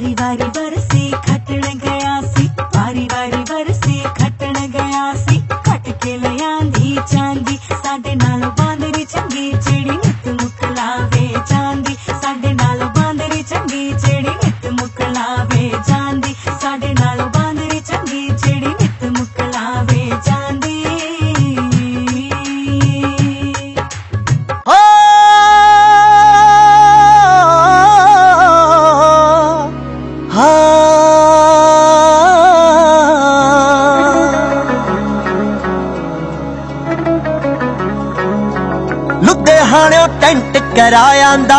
ਵਾਰੀ ਵਾਰੀ ਵਰਸੇ ਖੱਟਣ ਗਿਆ ਸੀ ਵਾਰੀ ਵਾਰੀ ਵਰਸੇ ਖੱਟਣ ਗਿਆ ਸੀ ਖੱਟ ਕੇ ਲਿਆਂਦੀ ਚਾਂਦੀ ਸਾਡੇ ਨਾਲ ਲੁਧਿਆਣਿਓ ਟੈਂਟ ਕਰਾਇਆਂਦਾ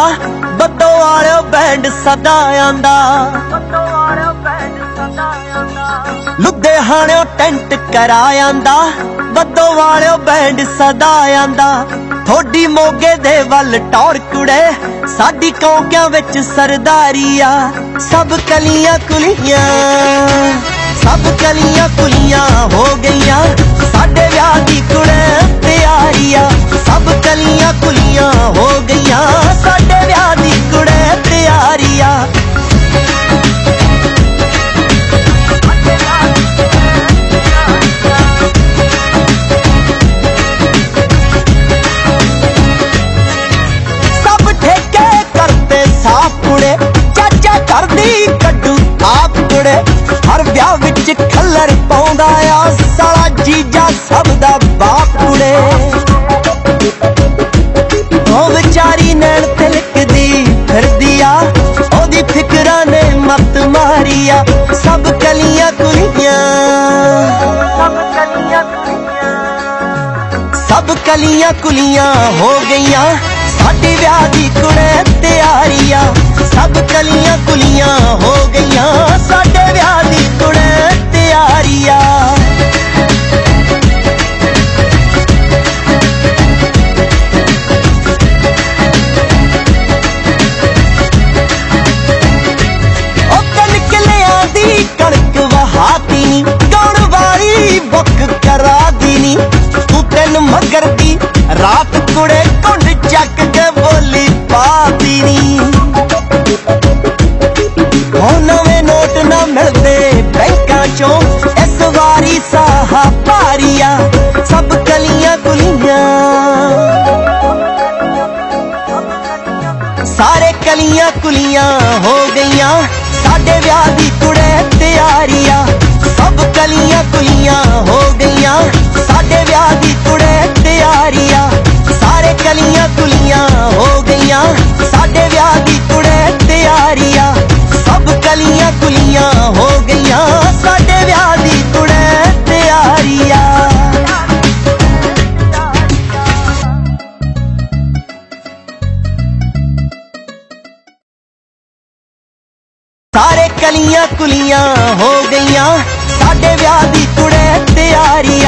ਬੱਦੋ ਵਾਲਿਓ ਬੈਂਡ ਸਦਾ ਆਂਦਾ ਲੁਧਿਆਣਿਓ ਟੈਂਟ ਕਰਾਇਆਂਦਾ ਬੱਦੋ ਵਾਲਿਓ ਬੈਂਡ ਸਦਾ ਆਂਦਾ ਥੋੜੀ ਮੋਗੇ ਦੇ ਵੱਲ ਟੌਰ ਕੁੜੇ, ਸਾਡੀ ਕੌਂਕਿਆਂ ਵਿੱਚ ਸਰਦਾਰੀ ਆ ਸਭ ਕਲੀਆਂ ਕੁਲੀਆਂ, ਸਭ ਕਲੀਆਂ ਕੁਲੀਆਂ ਹੋ ਗਈਆਂ, ਸਾਡੇ ਵਿਆਹ ਦੀ ਕੁੜੇ। ਕੁੜੇ ਹਰ ਵਿਆਹ ਵਿੱਚ ਖੱਲਰ ਪਾਉਂਦਾ ਆ ਸਾਲਾ ਜੀਜਾ ਸਭ ਦਾ ਬਾਪ ਕੁੜੇ। ਉਹ ਵਿਚਾਰੀ ਨੈਣ ਤਿਲਕਦੀ ਫਿਰਦੀ ਆ ਉਹਦੀ ਫਿਕਰਾਂ ਨੇ ਮਤ ਮਾਰੀ ਆ ਸਭ ਕਲੀਆਂ ਕੁਲੀਆਂ। ਸਭ ਕਲੀਆਂ ਕੁਲੀਆਂ। ਸਭ ਕਲੀਆਂ ਕੁਲੀਆਂ ਹੋ ਗਈਆਂ ਸਾਡੀ ਵਿਆਹ ਦੀ ਕੁੜੇ ਤਿਆਰੀ ਆ ਸਭ ਕਲੀਆਂ ਕੁਲੀਆਂ ਹੋ ਗਈਆਂ। ਸਾਰੇ ਕਲੀਆਂ ਕੁਲੀਆਂ ਹੋ ਗਈਆਂ। ਸਾਡੇ ਵਿਆਹ ਦੀ ਕੁੜੇ ਤਿਆਰੀ ਸਭ ਕਲੀਆਂ ਕੁਲੀਆਂ ਹੋ ਗਈਆਂ। ਸਾਡੇ ਵਿਆਹ ਦੀ ਕੁੜੇ ਤਿਆਰੀ ਸਾਰੇ ਕਲੀਆਂ ਕੁਲੀਆਂ ਹੋ ਗਈਆਂ। ਸਾਡੇ ਵਿਆਹ ਦੀ ਕੁੜੇ ਤਿਆਰੀ ਸਭ ਕਲੀਆਂ ਕੁਲੀਆਂ ਕਲੀਆਂ ਕੁਲੀਆਂ ਹੋ ਗਈਆਂ। ਸਾਡੇ ਵਿਆਹ ਦੀ ਕੁੜੇ ਤਿਆਰੀ